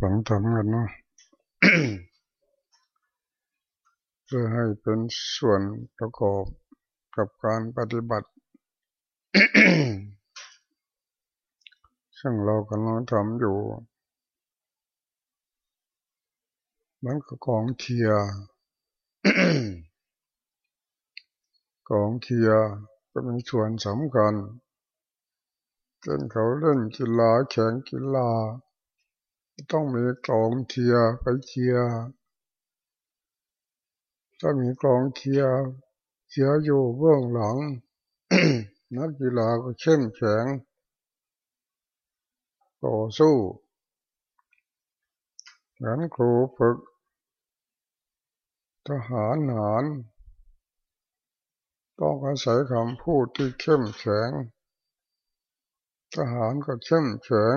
ฝังทำกันเนาะเพื่อให้เป็นส่วนประกอบกับการปฏิบัติ ซึ่งเรากำลังทำอยู่มันก็กองเชียร์กองเชียร์ก็มีส่วนสำคัญเช่นเขาเล่นกีฬาแข่งกีฬา ต้องมีกองเชียร์ไปเชียร์ถ้ามีกองเชียร์เชียร์อยู่เบื้องหลัง นักกีฬาก็เข้มแข็งต่อสู้เหมือนครูฝึก ทหารหาร ต้องอาศัยคำพูดที่เข้มแข็ง ทหารก็เข้มแข็ง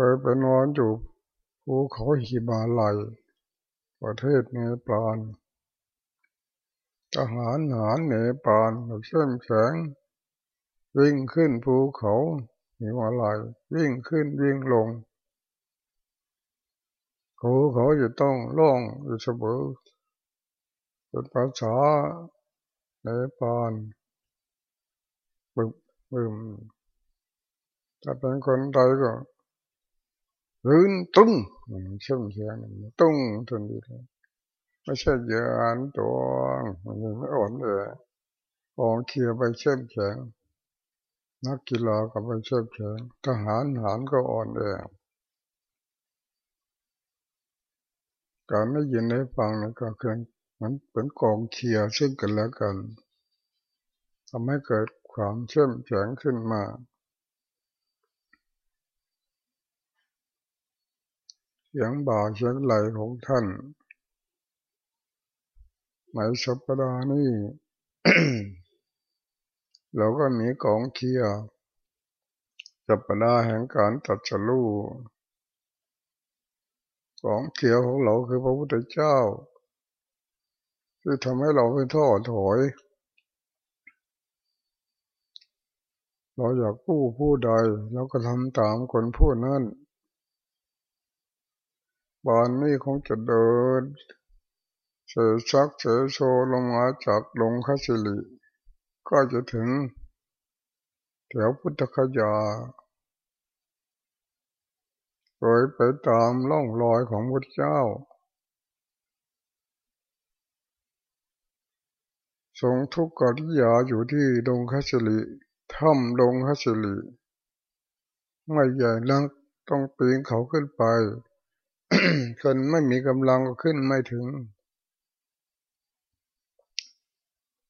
ไปไปนอนอยู่ภูเขาหิมาลัยประเทศเนปาลทหารหารเนปาลเข้มแข็งวิ่งขึ้นภูเขาหิมาลัยวิ่งขึ้นวิ่งลงเขาเขาจะต้องล่องอยู่เสมอเป็นภาษาในปานบึมบึมถ้าเป็นคนไทยก็ รื้นตุ้งเชื่อมเชียงตุ้งทนทีไม่ใช่เยอนตัวมันไม่อ่อนเลยกองเคียไปเชื่อมแข็งนักกีฬาก็ไปเชื่อมแข็งทหารหารก็อ่อนเองการได้ยินได้ฟังนะก็คือมันเป็นกองเชียร์ซึ่งกันและกันทำให้เกิดความเชื่อมแข็งขึ้นมา สียงบ่าเสียงไหลของท่านในสัปดาห์นี้เราก็มีกองเชียสัปดาห์แห่งการตัดสู้ของเขียวของเราคือพระพุทธเจ้า ที่ทำให้เราไม่ท้อถอยเราอยากผู้ผู้ใดเราก็ทำตามคนผู้นั้น บานนี้คงจะเดิน เสชักเสโซลงมาจากลงคัสิลิก็จะถึงแถวพุทธคยาโดยไปตามล่องรอยของพระเจ้า ทรงทุกข์กิริยาอยู่ที่ดงคัสลิถ้ำดงคัสลิไม่ใหญ่นักต้องปีนเขาขึ้นไป คนไม่มีกำลังก็ขึ้นไม่ถึง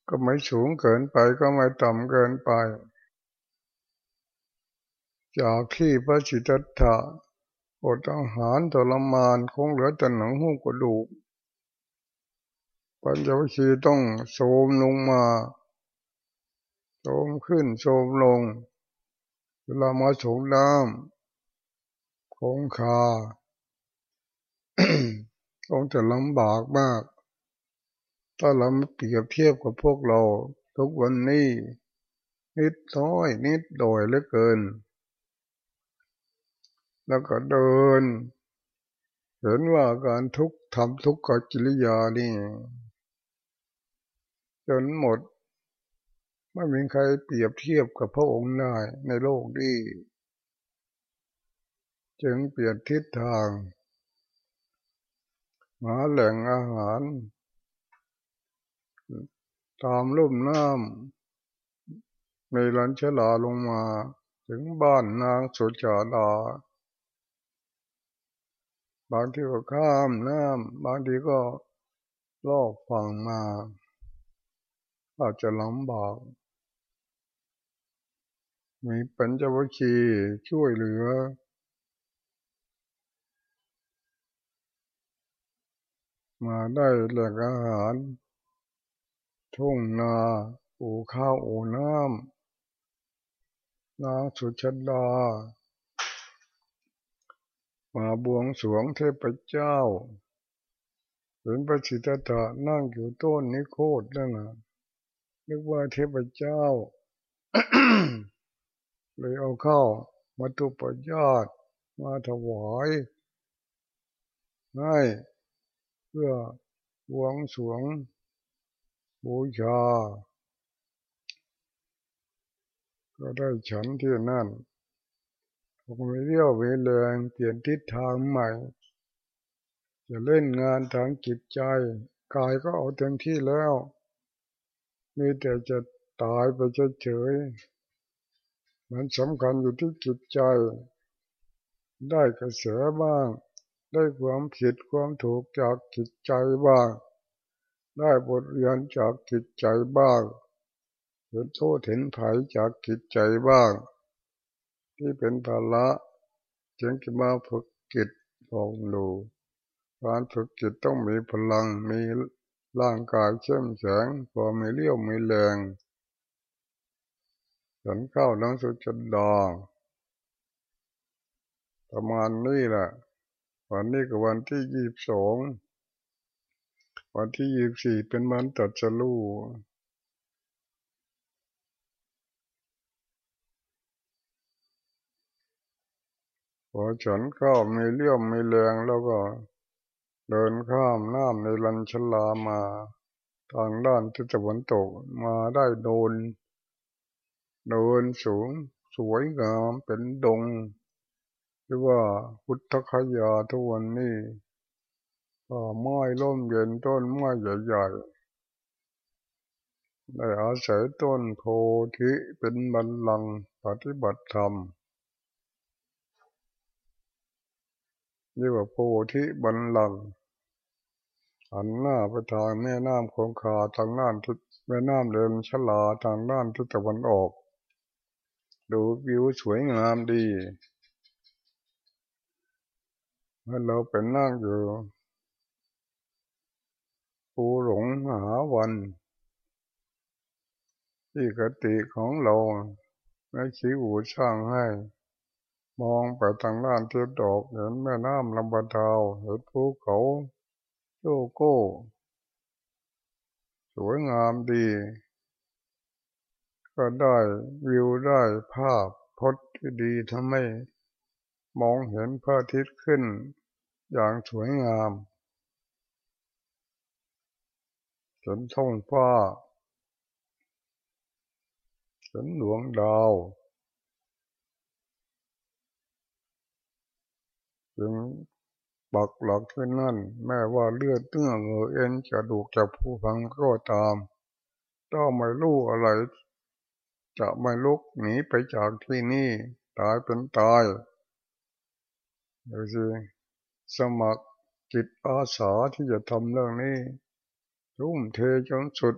ก็ไม่สูงเกินไปก็ไม่ต่ำเกินไป จากที่พระจิตตะอดอาหารทรมานคงเหลือแต่หนังหุ้มกระดูกปัญจวัคคีย์ต้องโสมลงมาโสมขึ้นโสมลง เวลามาโฉมน้ำคงคา คงจะลำบากมาก ถ้าเราเปรียบเทียบกับพวกเรา ทุกวันนี้ นิดน้อยนิดโดยเหลือเกิน แล้วก็เดิน เห็นว่าการทุกทำทุกขกิริยานี่ จนหมด ไม่มีใครเปรียบเทียบกับพระองค์ได้ในโลกนี้จึงเปลี่ยนทิศทาง หาแหล่งอาหาร ตามลุ่มน้ำในลันเชลาลงมา ถึงบ้านนางสุจาดาบางทีก็ข้ามน้ำบางทีก็ลอกฝั่งมา อาจจะลำบาก มีปัญจวัคคีย์ช่วยเหลือ มาได้แหล่งอาหาร ทุ่งนาปูข้าวโอน้ำนาสุชดามาบวงสรวงเทพเจ้าเห็นพระสิทธัตะนั่งอยู่ต้นนิโคตนั่นนะนึกว่าเทพเจ้า เลยเอาเข้ามาตุปยาตมาถวายให้ เพื่อวงสวงบูชา ก็ได้ฉันที่นั่นผมไม่เรียวเวลงเปลี่ยนทิศทางใหม่ จะเล่นงานทางจิตใจกายก็เอาเต็มที่แล้ว มีแต่จะตายไปเฉยๆมันสำคัญอยู่ที่จิตใจ ได้กระแสบ้าง ได้ความผิดความถูกจากจิตใจบ้าง ได้บทเรียนจากจิตใจบ้างเห็นโทษเห็นภัยจากจิตใจบ้าง ที่เป็นภาระจึงจะมาฝึกจิตลองดูการฝึกจิตต้องมีพลังมีร่างกายเข้มแข็งพอมีเลี้ยวมีแรงฉันเข้านังสุจดาประมาณนี้แหละ วันนี้ก็วันที่ยี่สิบสองวันที่ยี่สิบสี่เป็นวันตัดสรู้พอฉันข้ามีเลี้ยวมีแรงแล้วก็ เดินข้ามน้ำในลันชลามา ทางด้านทิศตะวันตกมาได้โดนเดินสูง สวยงามเป็นดง หรือว่าพุทธคยาทุกวันนี้ป่าไม้ร่มเย็นต้นไม้ใหญ่ๆได้อาศัยต้นโพธิเป็นบันลังปฏิบัติธรรมเรียกว่าโพธิบันลังหันหน้าไปทางแม่น้ำคงคาทางน้านทิศแม่น้ำเดินฉลาทางด้านทิศตะวันออก ดูวิวสวยงามดี เมื่อเราเป็นนั่งอยู่ปูหลงหาวัน ที่กติของเราแม่ชีอูช่างให้ มองไปทางด้านเทิศตกเห็นแม่น้ำลำบากดาวเห็นภูเขาโยโก้ สวยงามดี ก็ได้วิวได้ภาพพจน์ที่ดีทำให้มองเห็นพระอาทิตย์ขึ้น อย่างสวยงามเห็นท้องฟ้าเห็นดวงดาวจึงปักหลักที่นั่น แม้ว่าเลือดเนื้อเงือเอ็นจะดูกจะผู้ฟังก็ตามถ้าไม่รู้อะไร จะไม่ลุกหนีไปจากที่นี่ ตายเป็นตายดูสิ สมัครจิตอาสาที่จะทำเรื่องนี้ทุ่มเทจนสุด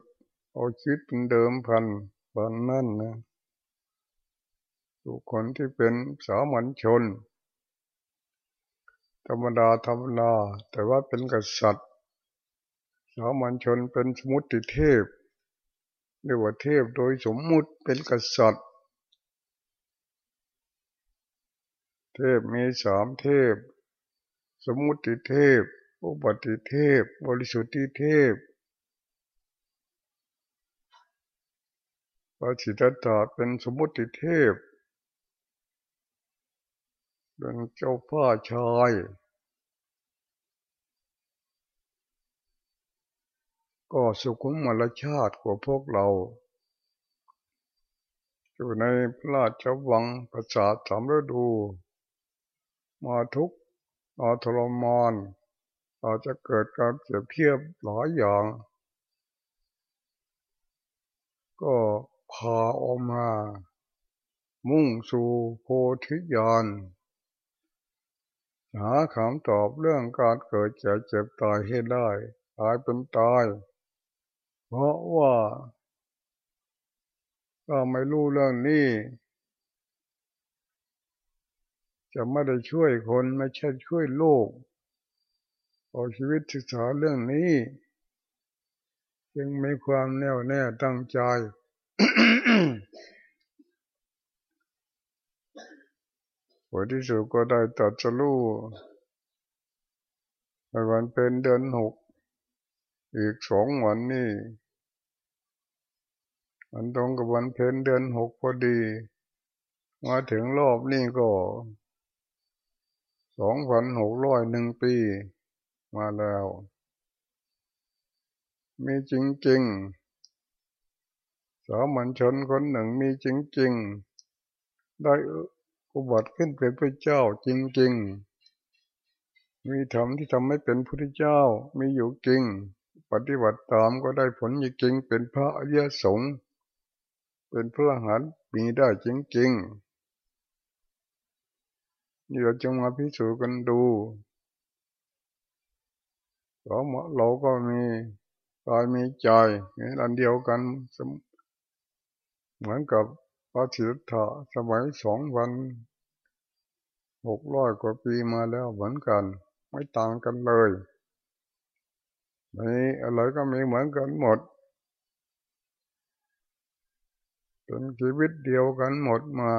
เอาชีวิตเป็นเดิมพันวันนั่นนะทุกคนที่เป็นสามัญชน ธรรมดาธรรมดาแต่ว่าเป็นกษัตริย์ สามัญชนเป็นสมุติเทพเรียกว่าเทพโดยสมมุติเป็นกษัตริย์ เทพมีสามเทพ สมุติเทพ อุปติเทพ บริสุทธิเทพพระสิทธัตถะเป็นสมุติเทพ เป็นเจ้าพ่อชายก็สุขุมมรชาติกว่าพวกเรา อยู่ในพระราชวังประสาทสามฤดู มาทุก มาทรมานอาจจะเกิดการเปรียบเทียบหลายอย่าง ก็พาออกมา มุ่งสู่โพธิญาณหาคำตอบเรื่องการเกิดเจ็บเจ็บตายให้ได้ตายเป็นตาย เพราะว่า ถ้าไม่รู้เรื่องนี้ จะไม่ได้ช่วยคนไม่ใช่ช่วยโลกเอาชีวิตศึกษาเรื่องนี้ จึงมีความแน่วแน่ตั้งใจ ผลที่สุดก็ได้ตัดสรู้ในวันเป็นเดือนหก อีกสองวันนี้มันตรงกับวันเพนเดือนหกพอดี มาถึงรอบนี้ก็ สองพันหกร้อยหนึ่งปีมาแล้ว มีจริงๆสามัญชนคนหนึ่งมีจริงๆได้อุบัติขึ้นเป็นพระเจ้าจริงๆมีธรรมที่ทำให้เป็นพระเจ้ามีอยู่จริง ปฏิบัติตามก็ได้ผลจริงเป็นพระอริยสงฆ์เป็นพระหันมีได้จริงๆนี่ เราจะมาพิสูจน์กันดูเราเราก็มีกายมีใจนี่อันเดียวกัน เหมือนกับพระศิทธะสมัยสองพันหกร้อยกว่าปีมาแล้วเหมือนกัน ไม่ต่างกันเลยนี่อะไรก็มีเหมือนกันหมดเป็นชีวิตเดียวกันหมดมา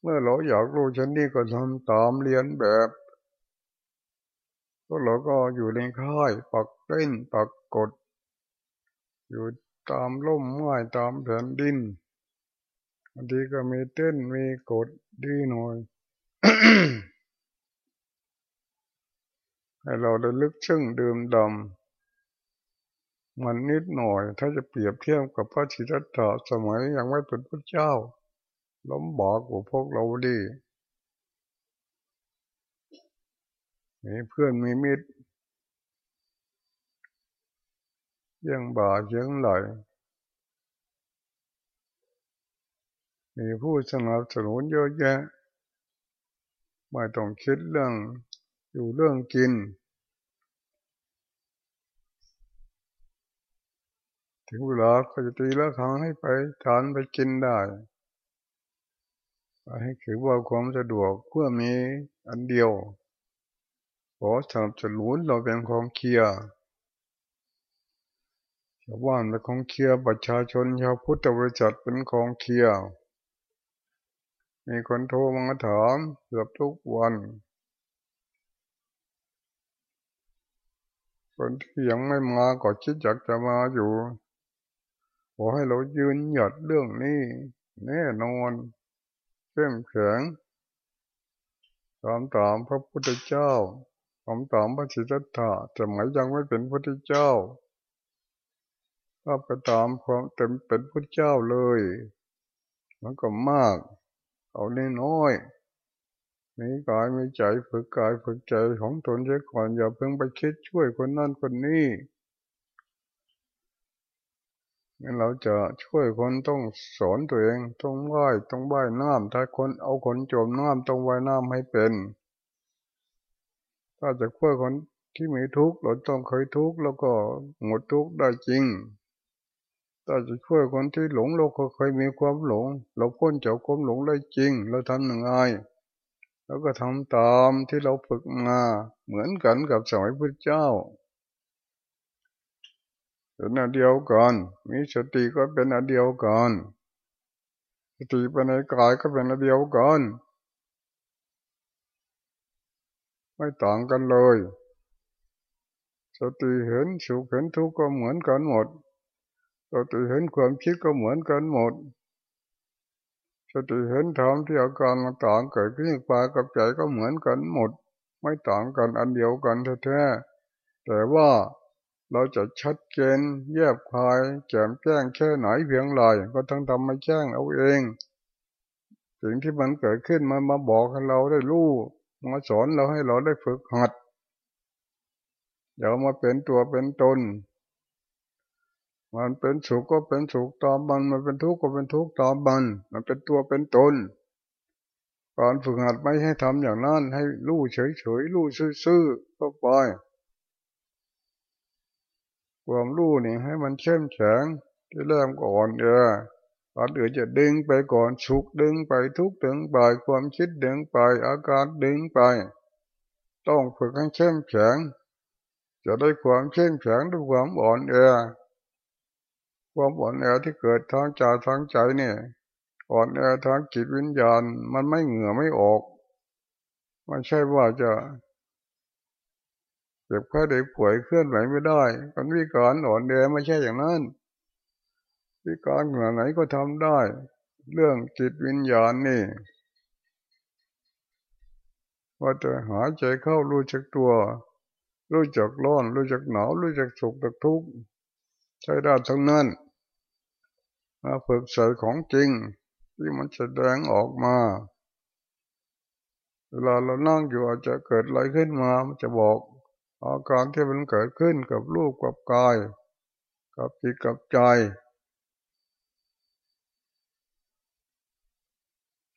เมื่อเราอยากรู้ชนนี้ก็ทำตามเรียนแบบพวเราก็อยู่ในค่ายปักเต้นปักกด อยู่ตามล่มไม้ตามแผ่นดินบางทีก็มีเต้นมีกดดีหน่อยให้เราได้ลึกซึ้งดื่มดำมันนิดหน่อย ถ้าจะเปรียบเทียบกับพระชิตตาสมัยยังไม่เป็นพระเจ้า ล้มบอกกับพวกเราดีมีเพื่อนมีมิตรยังบ่ายังไหลมีผู้สนับสนุนเยอะแยะไม่ต้องคิดเรื่องอยู่เรื่องกิน ถึงเวลาก็จะตีละครั้งให้ไปทานไปกินได้ ให้ถือว่าความสะดวกเพื่อมีอันเดียว ขอสนับสนุนเราเป็นของเคียร์ชาวบ้านเป็นของเคียร์ประชาชนชาวพุทธบริษัทเป็นของเคียร์มีคนโทรมาถามเกือบทุกวันคนที่ยังไม่มาก็คิดอยากจะมาอยู่ ขอให้เรายืนหยัดเรื่องนี้แน่นอน เข้มแข็งตามตามพระพุทธเจ้าตามตามพระสิทธัตถะสมัยยังไม่เป็นพระพุทธเจ้าถ้าไปตามความเต็มเป็นพระเจ้าเลย มันก็มาก เอาเน้อยมีกายมีใจฝึกกายฝึกใจของตนเสียก่อนอย่าเพิ่งไปคิดช่วยคนนั่นคนนี้ งั้นเราจะช่วยคนต้องสอนตัวเองต้องไหว้ต้องไหว้น้ำถ้าคนเอาคนจมน้ำต้องไหว้น้ำให้เป็น ถ้าจะช่วยคนที่มีทุกข์เราต้องเคยทุกข์แล้วก็หมดทุกข์ได้จริงถ้าจะช่วยคนที่หลงเราก็เคยมีความหลง เราพ้นจากความหลงได้จริง เราทำหนึ่งไงแล้วก็ทำตามที่เราฝึกมาเหมือนกันกับสมัยพุทธเจ้า เป็นอันเดียวกันมีสติก็เป็นอันเดียวกันสติไปในกายก็เป็นอันเดียวกันไม่ต่างกันเลยสติเห็นสุขเห็นทุกข์ก็เหมือนกันหมดสติเห็นความคิดก็เหมือนกันหมดสติเห็นธรรมที่อาการต่างเกิดขึ้นปากับใจก็เหมือนกันหมด ไม่ต่างกันอันเดียวกันแท้ๆแต่ว่า เราจะชัดเจนแยบคายแจ่มแจ้งแค่ไหนเพียงไรก็ต้องทำมาแจ้งเอาเอง สิ่งที่มันเกิดขึ้นมันมาบอกให้เราได้รู้มาสอนเราให้เราได้ฝึกหัดเดี๋ยวมาเป็นตัวเป็นตน มันเป็นสุขก็เป็นสุขตามมัน มันเป็นทุกข์ก็เป็นทุกข์ตามมัน มันเป็นตัวเป็นตนการฝึกหัดไม่ให้ทำอย่างนั้นให้รู้เฉยๆรู้ซื่อๆก็ไป ความรู้นี่ให้มันเข้มแข็งที่เริ่มก่อนเออตอนอื่นจะดึงไปก่อนสุขดึงไปทุกดึงไปความคิดดึงไป อาการดึงไป ต้องฝึกให้เข้มแข็งจะได้ความเข้มแข็งด้วยความอ่อนแอความอ่อนแอที่เกิดทางใจทางใจเนี่ยอ่อนแอทางจิตวิญญาณ มันไม่เหงื่อไม่ออกไม่ใช่ว่าจะ เจ็บไข้ได้ป่วยเคลื่อนไหวไม่ได้คนวิการอ่อนแอไม่ใช่อย่างนั้นวิการเหนือไหนก็ทำได้ เรื่องจิตวิญญาณนี่ว่าจะหายใจเข้ารู้จักตัว รู้จักร้อน รู้จักหนาวรู้จักสุขจักทุกข์ใช้ได้ทั้งนั้นมาฝึกใส่ของจริง ที่มันแสดงออกมา เวลาเรานั่งอยู่อาจจะเกิดอะไรขึ้นมามันจะบอก อาการที่มันเกิดขึ้นกับรูปกับกาย กับจิตกับใจ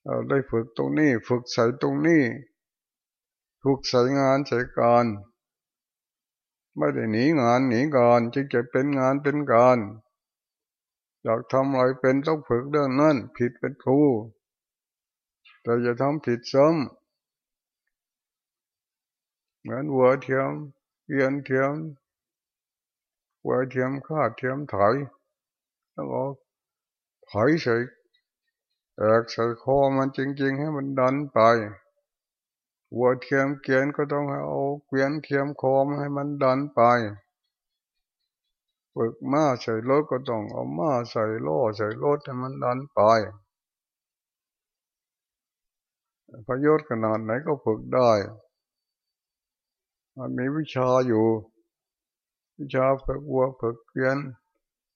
เราได้ฝึกตรงนี้ ฝึกใส่ตรงนี้ฝึกใส่งานใส่การไม่ได้หนีงานหนีการจึงจะเป็นงานเป็นการอยากทำอะไรเป็นต้องฝึกเรื่องนั้น ผิดเป็นครูแต่อย่าทำผิดซ้ำ เหมือนวัวเทียมเอียนเทียมวัวเทียมข้าเทียมถอยแล้วก็ถอยใส่แอกใส่คอมันจริง ๆ ให้มันดันไปวัวเทียมเกียนก็ต้องเอาเกียนเทียมคอมให้มันดันไปฝึกม้าใส่รถก็ต้องเอาม้าใส่ล้อใส่รถให้มันดันไปพยศขนาดไหนก็ฝึกได้ มันมีวิชาอยู่ วิชาฝึกวัวฝึกเกวียน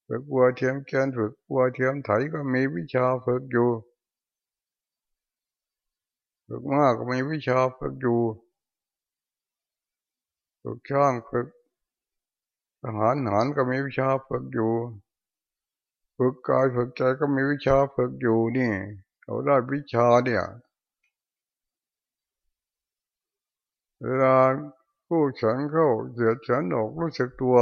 ฝึกวัวเทียมเกียนฝึกวัวเทียมไถก็มีวิชาฝึกอยู่ฝึกมากก็มีวิชาฝึกอยู่ฝึกช่างฝึกทหารหารก็มีวิชาฝึกอยู่ ฝึกกายฝึกใจก็มีวิชาฝึกอยู่นี่เขาได้วิชาเนี่ยเวลา ผู้ฉันเข้าเสียฉันออกรู้สึกตัว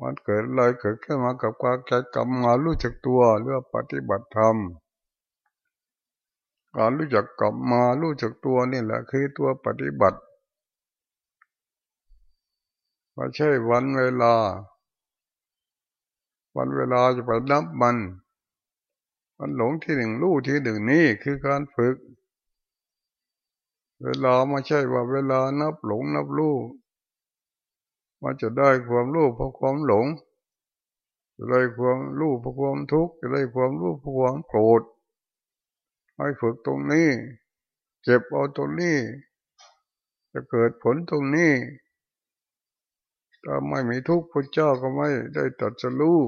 มันเกิดอะไรเกิดขึ้นมากับความใจกรรมมารู้จักตัวเรื่องปฏิบัติธรรมการรู้จักกลับมารู้จักตัวนี่แหละคือตัวปฏิบัติไม่ใช่วันเวลา วันเวลาจะไปนับมัน มันหลงที่หนึ่งรู้ที่หนึ่งนี่คือการฝึก เวลาไม่ใช่ว่าเวลานับหลงนับรู้มันจะได้ความรู้เพราะความหลงจะได้ความรู้เพราะความทุกข์จะได้ความรู้เพราะความโกรธให้ฝึกตรงนี้ เจ็บเอาตรงนี้ จะเกิดผลตรงนี้ถ้าไม่มีทุกข์พระเจ้าก็ไม่ได้ตัดจะรู้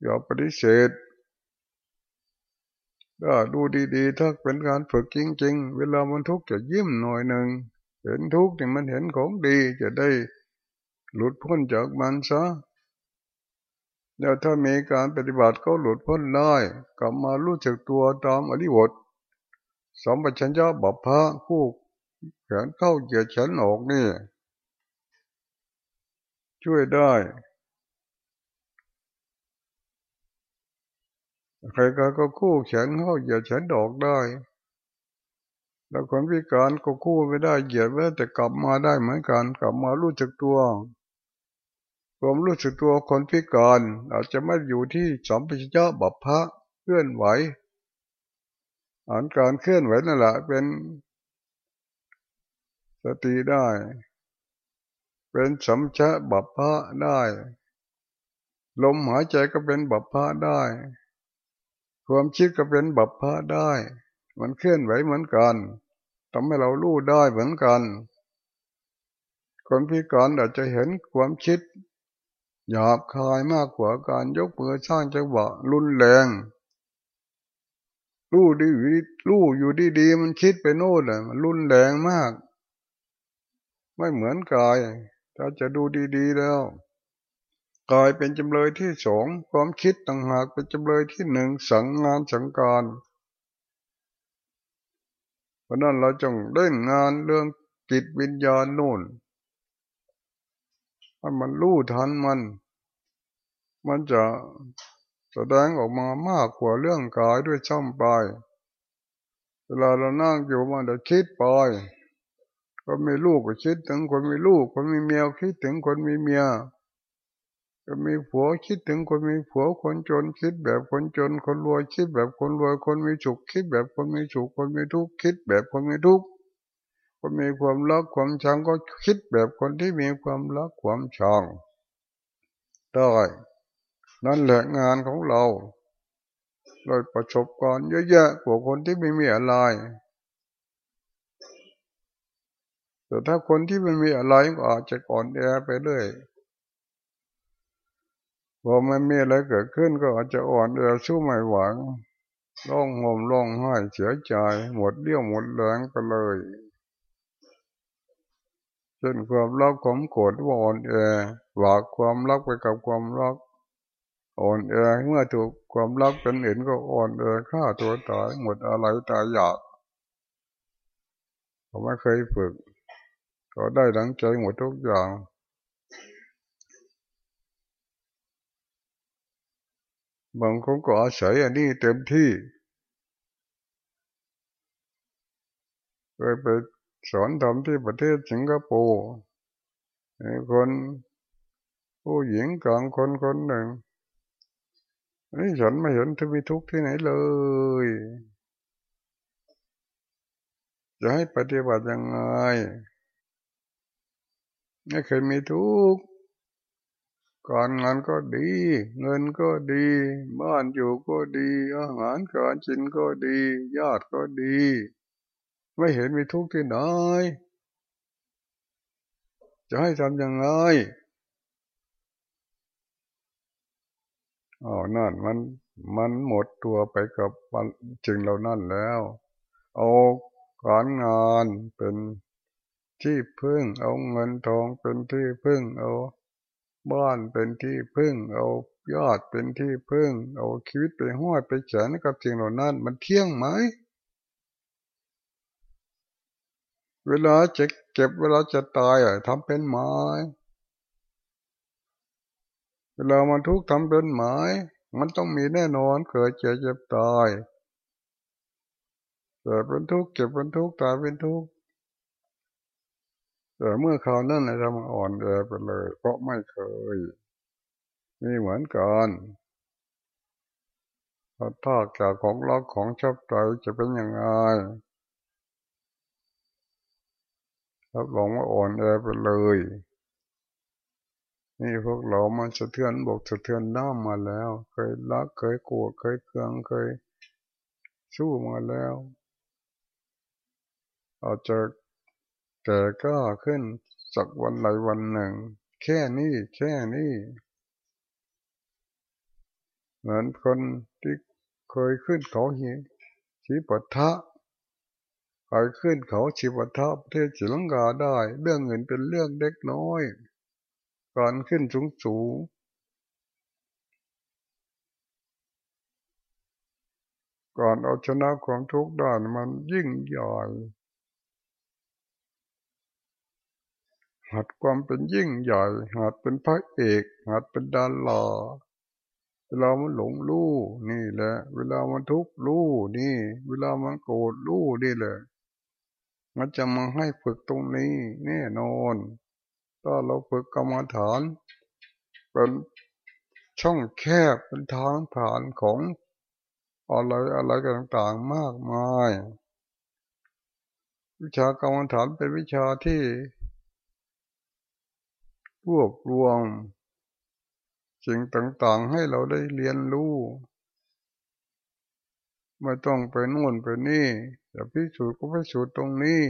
อย่าปฏิเสธ ถ้าดูดีๆ ถ้าเป็นการฝึกจริง ๆ เวลามันทุกข์จะยิ้มหน่อยหนึ่ง เห็นทุกข์นี่มันเห็นของดีจะได้หลุดพ้นจากมันซะแล้วถ้ามีการปฏิบัติก็หลุดพ้นได้กลับมารู้จักตัวตามอริบทสมบัติชัญญาบัพพะคู่แขนเข้าเหยียดฉันออกนี่ ช่วยได้ ใครก็คู่แขนเข้าเหยียดฉันออกได้ แล้วคนพิการก็คู่ไม่ได้เหยียดไว้แต่กลับมาได้เหมือนกันกลับมารู้จักตัวความรู้สึกตัวคนพิการอาจจะไม่อยู่ที่สมปิชะบัพพะเคลื่อนไหวอ่านการเคลื่อนไหวนั่นแหละเป็นสติได้ เป็นสัมชะบัพพะได้ ลมหายใจก็เป็นบัพพะได้ ความคิดก็เป็นบัพพะได้ มันเคลื่อนไหวเหมือนกันทำให้เรารู้ได้เหมือนกัน คนพิการอาจจะเห็นความคิด หยาบคายมากกว่าการยกมือสร้างจังหวะรุนแรงรู้ดีรู้อยู่ดีๆมันคิดไปโน่นเลยมันรุนแรงมาก ไม่เหมือนกาย ถ้าจะดูดี ๆ แล้ว กายเป็นจำเลยที่สองความคิดต่างหากเป็นจำเลยที่หนึ่งสังงานสังการเพราะนั้นเราจงเล่นงานเรื่องจิตวิญญาณนู่นให้มันรู้ทันมัน มันจะแสดงออกมามากกว่าเรื่องกายด้วยช่ำไป เวลาเรานั่งอยู่มันจะคิดไปคนมีลูกก็คิดถึงคนมีลูก คนมีเมียคิดถึงคนมีเมีย ก็มีผัวคิดถึงคนมีผัวคนจนคิดแบบคนจน คนรวยคิดแบบคนรวยคนมีสุขคิดแบบคนมีสุขคนมีทุกข์คิดแบบคนมีทุกข์คนมีความรักความชังก็คิดแบบคนที่มีความรักความชังได้นั่นแหละงานของเราโดยประสบการณ์เยอะแยะกว่าคนที่ไม่มีอะไรแต่ถ้าคนที่ไม่มีอะไรก็อาจจะก่อนแอไปเลย พอมันมีอะไรเกิดขึ้นก็อาจจะอ่อนแอสู้ไม่หวังร้องห่มร้องไห้เสียใจหมดเลี้ยวหมดแรงไปเลยเช่นความรักความโกรธว่าอ่อนแอหวากความรักไปกับความรักอ่อนแอเมื่อถูกความรักเป็นเห็นก็อ่อนแอฆ่าตัวตายหมดอะไรตายอยากผมไม่เคยฝึก ก็ได้ดังใจหมดทุกอย่าง บางคนก็อาศัยอันนี้เต็มที่เคยไปสอนทำที่ประเทศสิงคโปร์คนผู้หญิงกลางคนคนหนึ่งนี่ฉันไม่เห็นทวีทุกข์ที่ไหนเลย จะให้ปฏิบัติยังไงไม่เคยมีทุกข์ การงานก็ดี เงินก็ดี บ้านอยู่ก็ดี อาหารการกินก็ดี ญาติก็ดี ไม่เห็นมีทุกข์ที่ไหนจะให้ทำยังไงอ๋อนั่นมันมันหมดตัวไปกับจึงเรานั่นแล้ว เอาการงานเป็นที่พึ่ง เอาเงินทองเป็นที่พึ่ง เอา บ้านเป็นที่พึ่ง เอายอดเป็นที่พึ่ง เอาชีวิตไปห้อยไปแขนกับสิ่งเหล่านั้น มันเที่ยงไหม เวลาจะเก็บเวลาจะตายอะทำเป็นไม้เวลามันทุกข์ทำเป็นหมายมันต้องมีแน่นอนเกิดเจ็บเจ็บตายเกิดเป็นทุกข์เจ็บเป็นทุกข์ตายเป็นทุกข์ แต่เมื่อคราวนั้นเราอ่อนแอไปเลย เพราะไม่เคย นี่เหมือนกันถ้าแก่ของรักของชอบใจจะเป็นยังไงรับรองว่าอ่อนแอไปเลย นี่พวกเรามันสะเทือนบอกสะเทือนน้ำมาแล้ว เคยรักเคยกลัวเคยเคืองเคยสู้มาแล้ว อาจจะ แก่ก็ขึ้นสักวันใดวันหนึ่ง แค่นี้แค่นี้ เหมือนคนที่เคยขึ้นเขาหีชีปัทะเคยขึ้นเขาชีปัทะประเทศจิลังกาได้ เรื่องเงินเป็นเรื่องเล็กน้อยการขึ้นสูงสูงก่อนเอาชนะความทุกข์ได้มันยิ่งใหญ่ หัดความเป็นยิ่งใหญ่ หัดเป็นพระเอก หัดเป็นดาราเวลามันหลงลู่นี่แหละ เวลามันทุกข์ลู่นี่ เวลามันโกรธลู่นี่แหละ มันจะมาให้ฝึกตรงนี้ แน่นอนถ้าเราฝึกกรรมฐานเป็นช่องแคบเป็นทางผ่านของอะไรอะไรต่างๆมากมาย วิชากรรมฐานเป็นวิชาที่ รวบรวมสิ่งต่างๆให้เราได้เรียนรู้ ไม่ต้องไปนู่นไปนี่แต่พิสูจน์ก็พิสูจน์ตรงนี้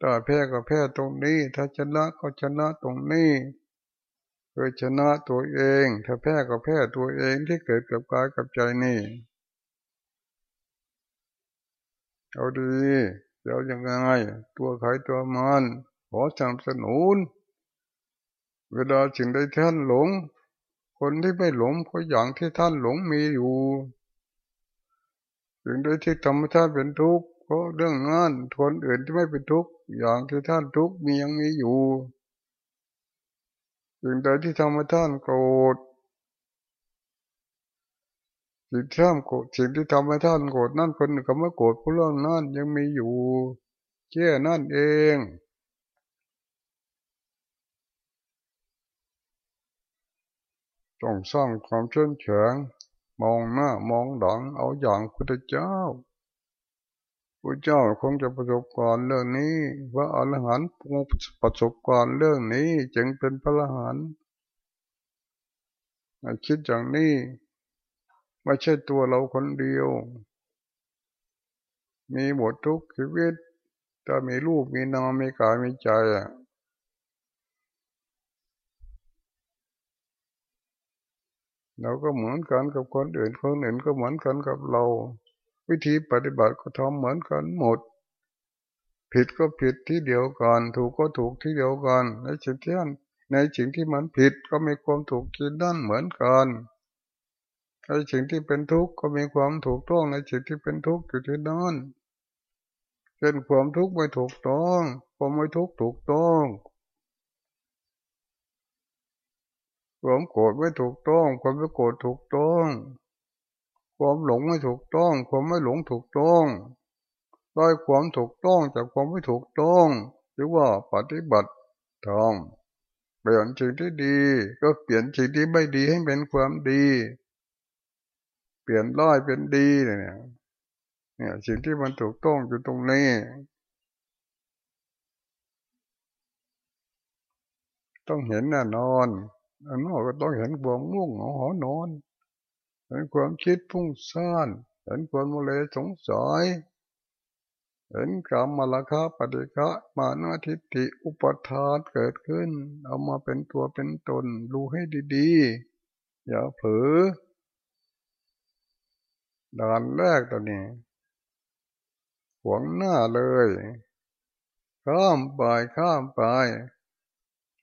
ถ้าแพ้ก็แพ้ตรงนี้ ถ้าชนะก็ชนะตรงนี้เคยชนะตัวเอง ถ้าแพ้ก็แพ้ตัวเองที่เกิดกับกายกับใจนี่เอาดีเดี๋ยวยังไง ตัวใครตัวมันขอสนับสนุน เวลาจึงได้ท่านหลง คนที่ไม่หลงก็อย่างที่ท่านหลงมีอยู่จึงได้ที่ธรรมชาติเป็นทุกข์เพราะเรื่องงานคนอื่นที่ไม่เป็นทุกข์อย่างที่ท่านทุกข์มียังมีอยู่สิ่งใดที่ทำให้ท่านโกรธสิ่งที่ทำโกรธสิ่งที่ทำให้ท่านโกรธนั่นคนก็ไม่โกรธเพราะเรื่องนั้นยังมีอยู่แค่นั่นเอง ต้องสร้างความเชื่อเฉงมองหน้ามองหลังเอาอย่างพุทธเจ้าพระเจ้าคงจะประสบการณ์เรื่องนี้ว่าอรหันต์ประสบการณ์เรื่องนี้จึงเป็นพระอรหันต์คิดอย่างนี้ไม่ใช่ตัวเราคนเดียว มีหมดทุกชีวิตถ้ามีรูปมีนามมีกายมีใจอะ เราก็เหมือนกันกับคนอื่น คนอื่นก็เหมือนกันกับเรา วิธีปฏิบัติก็ทำเหมือนกันหมด ผิดก็ผิดที่เดียวกัน ถูกก็ถูกที่เดียวกันในสิ่งที่ในสิ่งที่มันผิดก็มีความถูกกินนั่นเหมือนกันในสิ่งที่เป็นทุกข์ก็มีความถูกต้องในสิ่งที่เป็นทุกข์อยู่ที่นั่นเช่นความทุกข์ไม่ถูกต้องความไม่ทุกข์ถูกต้อง ความโกรธไม่ถูกต้อง ความไม่โกรธถูกต้อง ความหลงไม่ถูกต้อง ความไม่หลงถูกต้องได้ความถูกต้องจากความไม่ถูกต้องหรือว่าปฏิบัติธรรมเปลี่ยนสิ่งที่ดี ก็เปลี่ยนสิ่งที่ไม่ดีให้เป็นความดี เปลี่ยนร้ายเป็นดีเนี่ยเนี่ยสิ่งที่มันถูกต้องอยู่ตรงนี้ต้องเห็นแน่นอน อันนอกก็ต้องเห็นความง่วงหอนอนเห็นความคิดพุ่งซ่านเห็นความโมเลสงสัยเห็นกรรมมลคาปฏิฆะมานาทิฏฐิอุปทานเกิดขึ้น เอามาเป็นตัวเป็นตนรู้ให้ดีๆ อย่าเผลอด่านแรกตัวนี้หวงหน้าเลย ข้ามไปข้ามไป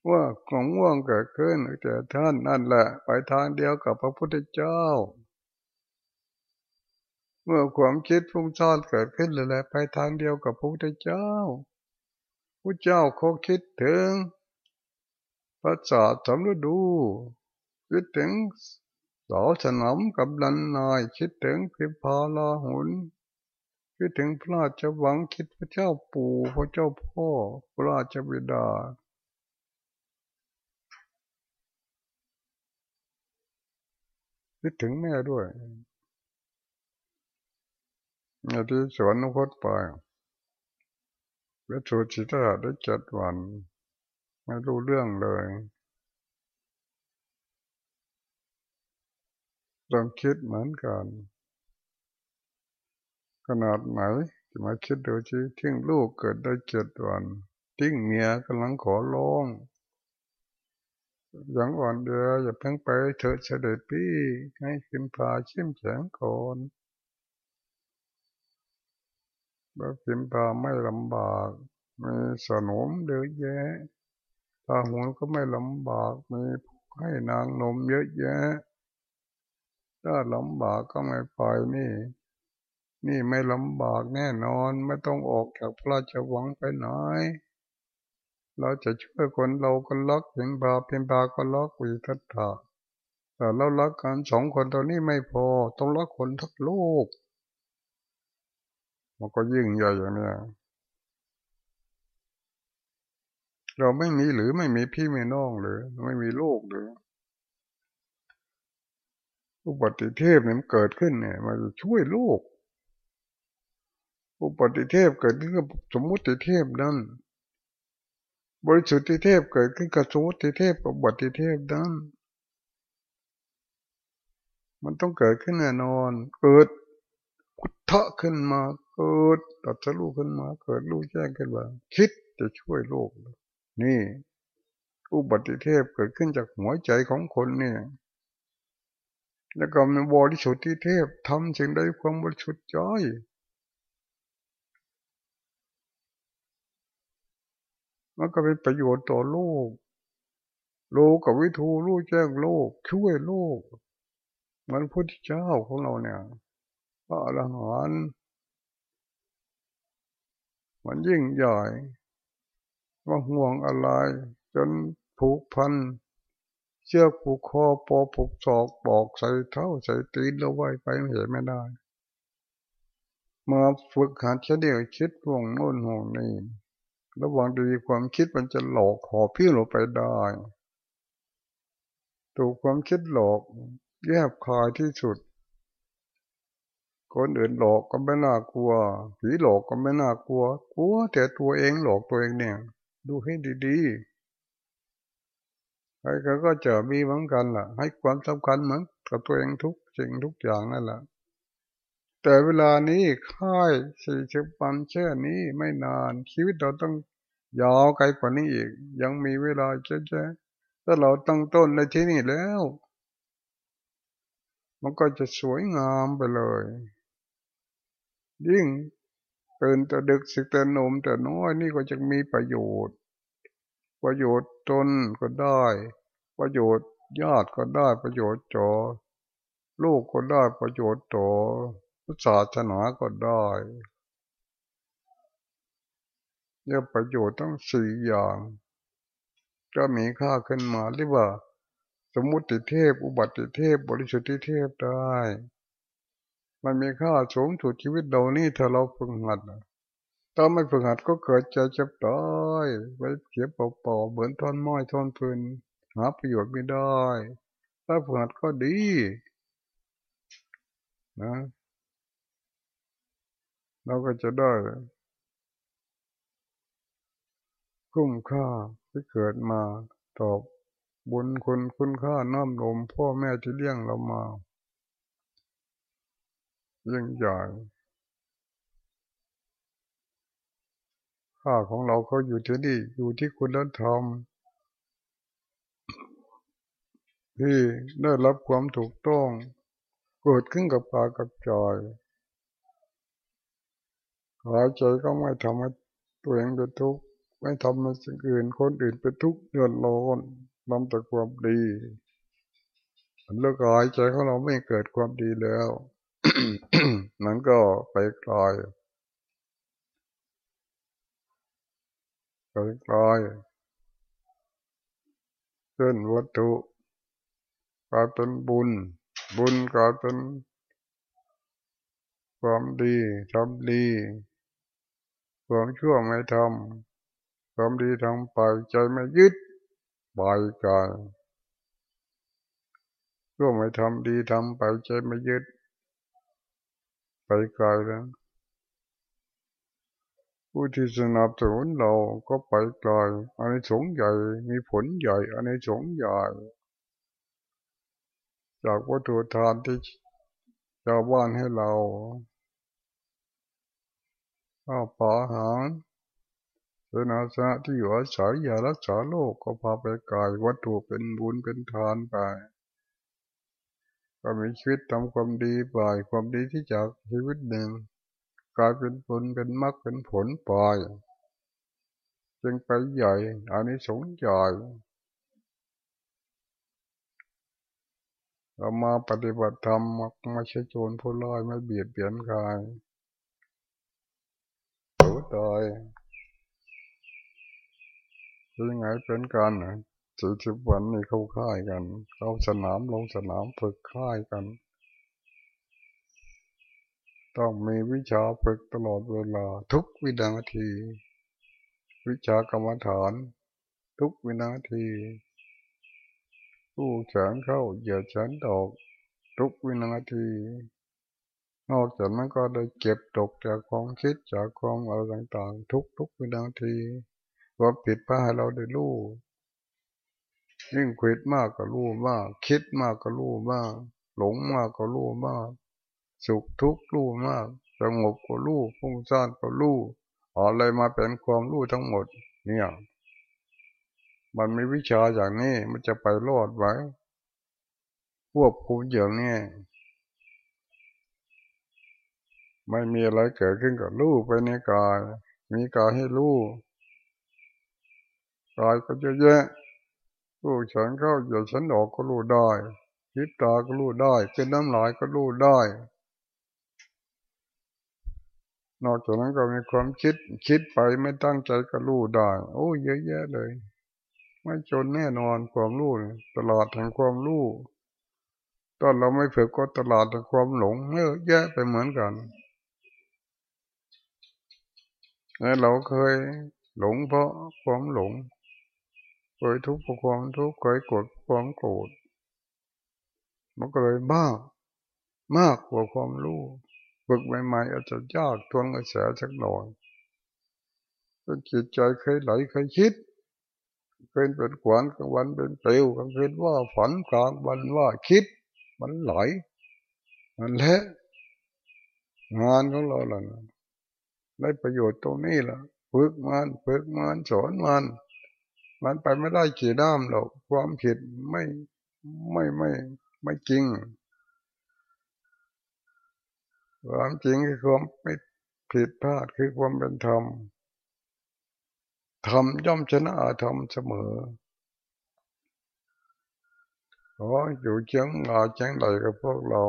ว่าของว่วงเกิดขึ้นแต่ท่านนั่นแหละ ไปทางเดียวกับพระพุทธเจ้า เมื่อความคิดฟุ้งซ่านเกิดขึ้นเลยแหละไปทางเดียวกับพระพุทธเจ้าพระเจ้าเขาคิดถึงพระศาสตร์สำรดูคิดถึงสาวสนมกับลันนายคิดถึงพิพาลาหุนคิดถึงพระราชวังคิดพระเจ้าปู่พระเจ้าพ่อพระราชบิดา คิดถึงแม่ด้วยในที่สวนนุพจน์ไปเวชูจิตาได้เจ็ดวัน ไม่รู้เรื่องเลยต้องคิดเหมือนกัน ขนาดไหนจะมาคิดดูชีทิ้งลูกเกิดได้เจ็ดวัน ทิ้งเมียกำลังขอร้อง อย่างอ่อนเดียอย่าเพิ่งไปเถอะเฉดพี่ให้ขึ้นพาชิมแข็งก่อนแล้วพิมพาไม่ลำบากมีสนมเยอะแยะพาหัวก็ไม่ลำบากมีให้นางนมเยอะแยะถ้าลำบากก็ไม่ไปนี่ นี่ไม่ลำบากแน่นอนไม่ต้องออกจากพระราชวังไปไหน เราจะช่วยคนเราก็รักเห็นบาเป็นบาก็รักวิทัตถาแต่เรารักกันสองคนตัวนี้ไม่พอ ต้องรักคนทั้งโลกมันก็ยิ่งใหญ่อย่างนี้เราไม่มีหรือไม่มีพี่ไม่น้องหรือไม่มีลูกหรืออุบัติเทพเนี่ยมันเกิดขึ้นเนี่ยมันช่วยลูกอุบัติเทพเกิดขึ้นกับสมมุติเทพนั่น บริสุทธิเทพเกิดขึ้นกับสมุติเทพกับบัติเทพนั้น มันต้องเกิดขึ้นแน่นอน เกิดพุทธะขึ้นมาเกิดตัดสู้ขึ้นมา เกิดรู้แจ้งขึ้นมาคิดจะช่วยโลก นี่ อุบัติเทพเกิดขึ้นจากหัวใจของคนเนี่ยแล้วก็มีบริสุทธิเทพทำสิ่งใดความบริสุทธิ์ใจ มันก็เป็นประโยชน์ต่อโลก โลกกับวิทูรู้แจ้งโลก ช่วยโลก เหมือนพุทธเจ้าของเราเนี่ยพระอรหันต์มันยิ่งใหญ่ว่าห่วงอะไร จนผูกพัน เชือกผูกคอปอผูกศอกบอกใส่เท้าใส่ตีนเราไว้ไปไม่เห็นไม่ได้มาฝึกหัดเฉลียวคิดห่วงโน่นห่วงนี่ ระวังดีความคิดมันจะหลอกหอพี่เราไปได้ ถูกความคิดหลอก แยบคายที่สุด คนอื่นหลอกก็ไม่น่ากลัว ผีหลอกก็ไม่น่ากลัว กลัวแต่ตัวเองหลอกตัวเองเนี่ย ดูให้ดีๆ ใครก็เจอมีเหมือนกันล่ะ ให้ความสำคัญเหมือนกับตัวเองทุกสิ่งทุกอย่างนั่นแหละ แต่เวลานี้ค่ายสี่สิบวันแค่นี้ไม่นาน ชีวิตเราต้องยาวไกลกว่านี้อีก ยังมีเวลาเจ๊ๆถ้าเราตั้งต้นในที่นี่แล้ว มันก็จะสวยงามไปเลย ยิ่งตื่นแต่ดึกสิแต่นมแต่น้อยนี่ก็จะมีประโยชน์ ประโยชน์ตนก็ได้ ประโยชน์ญาติก็ได้ประโยชน์จอลูกก็ได้ประโยชน์ต่อ ศาสนาก็ได้เนี่ยประโยชน์ทั้งสี่อย่าง ก็มีค่าขึ้นมาเรียกว่า สมมุติเทพ อุบัติเทพ บริสุทธิเทพได้ มันมีค่าสูงสุดชีวิตเรานี่ถ้าเราฝึกหัดถ้าไม่ฝึกหัดก็เกิดใจเจ็บตายไว้เสียเปล่าๆเหมือนทอนไม้ทอนพื้นหาประโยชน์ไม่ได้ ถ้าฝึกหัดก็ดี นะ เราก็จะได้ คุ้มค่าที่เกิดมาตอบบุญคุณคุณค่าน้อมลมพ่อแม่ที่เลี้ยงเรามายิ่งใหญ่ค่าของเราเขาอยู่ที่นี่อยู่ที่คุณธรรมที่ได้รับความถูกต้อง เกิดขึ้นกับปากับจอย หายใจก็ไม่ทำให้ตัวเองเป็นทุกข์ไม่ทำให้สิ่งอื่นคนอื่นเป็นทุกข์เดือดร้อนนำแต่ความดีเลิกหายใจของเราไม่เกิดความดีแล้วนั้นก็ไปกลายไปกลายเช่นวัตถุกลายเป็นบุญ บุญกลายเป็นความดีทำดี ความชั่วไม่ทำความดีทำไปใจไม่ยึดปล่อยกายชั่วไม่ทำดีทำไปใจไม่ยึดไปไกลแล้ว ผู้ที่สนับสนุนเราก็ไปไกลอันนี้สงใหญ่มีผลใหญ่ อันนี้สงใหญ่ จากวัตถุทานที่ชาวบ้านให้เรา ข้าวปลาอาหารเสนาสนะที่อยู่อาศัยอย่ารักษาโลกก็พาไปกายวัตถุเป็นบุญเป็นทานไปก็มีชีวิตทำความดีไปความดีที่จากชีวิตหนึ่งกลายเป็นผลเป็นมรรคเป็นผลไปจึงไปใหญ่อันนี้สงใหญ่เรามาปฏิบัติธรรมมาใช้โจรผู้ร้ายไม่เบียดเบียนใคร วตายยังไงเป็นการสี่สิบวันนี่เข้าค่ายกัน เข้าสนามลงสนามฝึกค่ายกัน ต้องมีวิชาฝึกตลอดเวลา ทุกวินาที วิชากรรมฐาน ทุกวินาทีผู้แขนเข้าเหยียดแขนดอกทุกวินาที นอกจากนั้นก็ได้เก็บตกจากความคิดจากความอะไรต่างๆ ทุกๆวินาทีว่าผิดพลาดเราได้รู้ยิ่งคิดมากก็รู้มาก คิดมากก็รู้มาก หลงมากก็รู้มาก สุขทุกข์รู้มากสงบก็รู้ฟุ้งซ่านก็รู้อะไรมาเป็นความรู้ทั้งหมด เนี่ย มันมีวิชาอย่างนี้มันจะไปรอดไว้ควบคุมอย่างนี้ ไม่มีอะไรเกิดขึ้นกับรูปไปในกาย มีกายให้รู้กายก็จะแยะรู้ฉันเข้าอย่าฉันออกก็รู้ได้คิดตาก็รู้ได้เป็นน้ำลายก็รู้ได้ นอกจากนั้นก็มีความคิดคิดไปไม่ตั้งใจก็รู้ได้ โอ้เยอะแยะเลย ไม่จนแน่นอนความรู้ตลาดแห่งความรู้ตอนเราไม่ฝึกก็ตลาดแห่งความหลงเยอะแยะไปเหมือนกัน เราเคยหลงเพราะความหลง เคยทุกข์เพราะความทุกข์เคยโกรธความโกรธมันก็เลยบ้ามากกว่าความรู้ฝึกใหม่ๆอาจจะยากทวงกระแสสักหน่อยจนจิตใจเคยไหลเคยคิดเป็นเป็นขวานกลางวันเป็นเปลวกลางคืนว่าฝันกลางวันว่าคิด มันไหลมันและงานของเราล่ะ ได้ประโยชน์ตรงนี้ล่ะฝึกมันฝึกมันสอนมัน มันไปไม่ได้ขี่ด้ามหรอกความผิดไม่ไม่ไม่ไม่จริงความจริงคือความไม่ผิดพลาดคือความเป็นธรรมธรรมย่อมชนะธรรมเสมอขออยู่เชียงราเชียงใดกับพวกเรา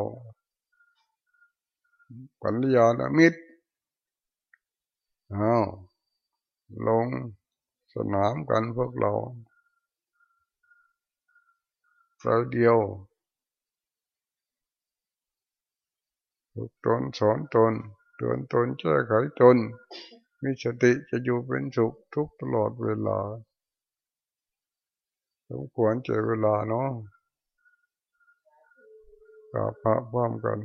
ปัญญาณมิตร อาลงสนามกันพวกเราเราเดียวฝึกตนสอนตนเตือนตนแก้ไขตนมีสติจะอยู่เป็นสุขทุกตลอดเวลาสมควรเจอเวลาเนาะกับพระพร้อมกัน